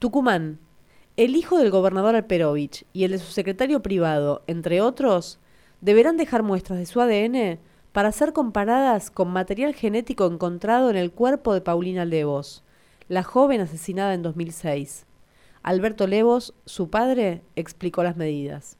Tucumán. El hijo del gobernador Alperovich y el de su secretario privado, entre otros, deberán dejar muestras de su ADN para ser comparadas con material genético encontrado en el cuerpo de Paulina Levos, la joven asesinada en 2006. Alberto Levos, su padre, explicó las medidas.